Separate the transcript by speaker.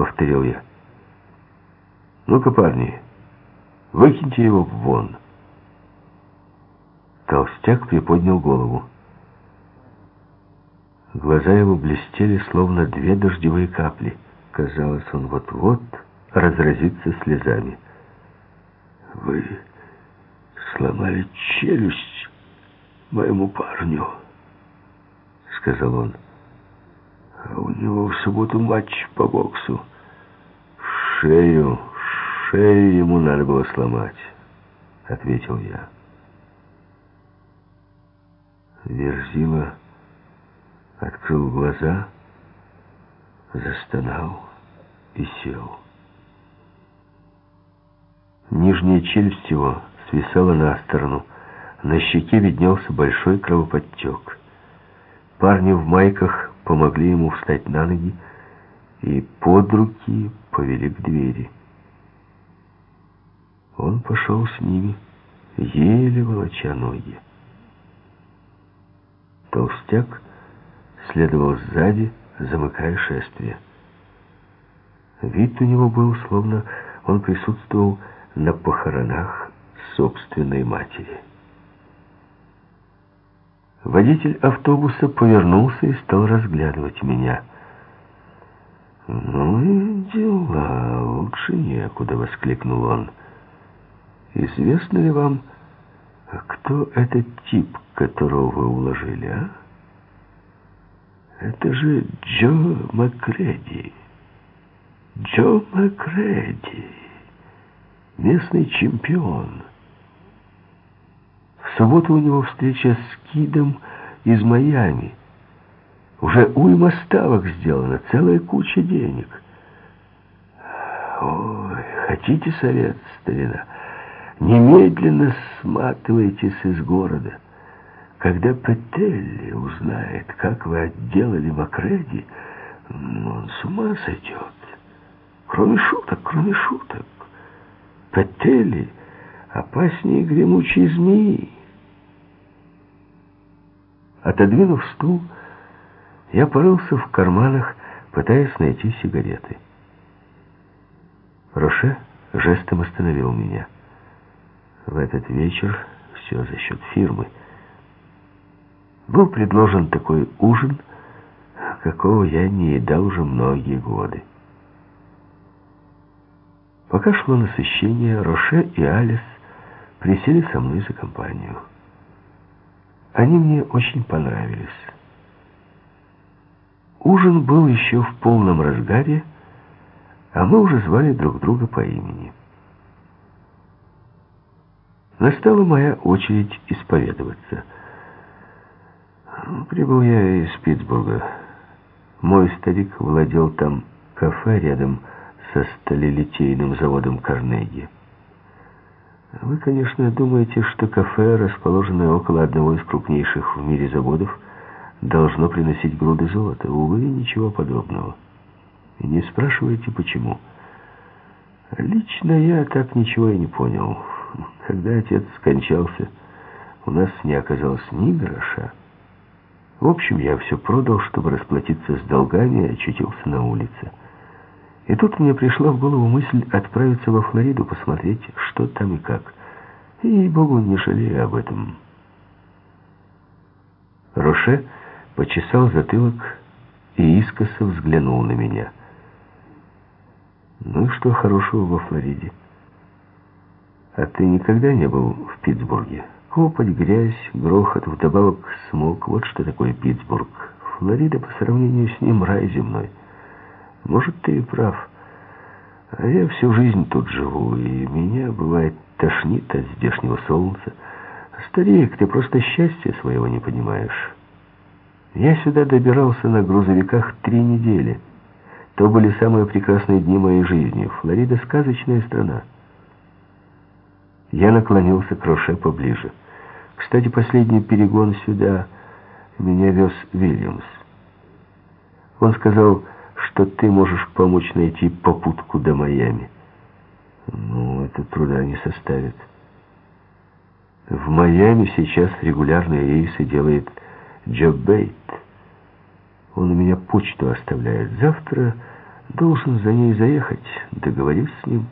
Speaker 1: повторил я. Ну-ка, парни, выкиньте его вон. Толстяк приподнял голову. Глаза его блестели, словно две дождевые капли. Казалось, он вот-вот разразится слезами. «Вы сломали челюсть моему парню», — сказал он. «А у него в субботу матч по боксу. Шею, шею ему надо было сломать», — ответил я. Верзила открыл глаза, застонал и сел. Нижняя челюсть его свисала на сторону. На щеке виднелся большой кровоподтек. Парни в майках помогли ему встать на ноги и под руки повели к двери. Он пошел с ними, еле волоча ноги. Толстяк следовал сзади, замыкая шествие. Вид у него был, словно он присутствовал на похоронах собственной матери. Водитель автобуса повернулся и стал разглядывать меня. «Ну и дела, лучше некуда», — воскликнул он. «Известно ли вам, кто этот тип, которого вы уложили, а?» Это же Джо Макреди. Джо Макреди. Местный чемпион. В субботу у него встреча с Кидом из Майами. Уже уйма ставок сделана, целая куча денег. Ой, хотите совет, старина? Немедленно сматывайтесь из города. Когда Петелли узнает, как вы отделали Макреди, он с ума сойдет. Кроме шуток, кроме шуток. Петелли опаснее гремучей змеи. Отодвинув стул, я порылся в карманах, пытаясь найти сигареты. Роше жестом остановил меня. В этот вечер все за счет фирмы — был предложен такой ужин, какого я не едал уже многие годы. Пока шло насыщение, Роше и Алис присели со мной за компанию. Они мне очень понравились. Ужин был еще в полном разгаре, а мы уже звали друг друга по имени. Настала моя очередь исповедоваться — Прибыл я из Питтсбурга. Мой старик владел там кафе рядом со сталелитейным заводом Карнеги. Вы, конечно, думаете, что кафе, расположенное около одного из крупнейших в мире заводов, должно приносить груды золота. Увы, ничего подобного. И не спрашивайте, почему. Лично я так ничего и не понял. Когда отец скончался, у нас не оказалось ни гроша. В общем, я все продал, чтобы расплатиться с долгами, и очутился на улице. И тут мне пришла в голову мысль отправиться во Флориду, посмотреть, что там и как. И, богу, не жалею об этом. Роше почесал затылок и искоса взглянул на меня. «Ну и что хорошего во Флориде? А ты никогда не был в Питтсбурге?» Копоть, грязь, грохот, вдобавок смог. Вот что такое Питтсбург. Флорида по сравнению с ним рай земной. Может, ты и прав. А я всю жизнь тут живу, и меня, бывает, тошнит от здешнего солнца. Старик, ты просто счастья своего не понимаешь. Я сюда добирался на грузовиках три недели. То были самые прекрасные дни моей жизни. Флорида — сказочная страна. Я наклонился к Роше поближе. Кстати, последний перегон сюда меня вез Вильямс. Он сказал, что ты можешь помочь найти попутку до Майами. Ну, это труда не составит. В Майами сейчас регулярные рейсы делает Джо Бейт. Он у меня почту оставляет. Завтра Должен за ней заехать, договорюсь с ним.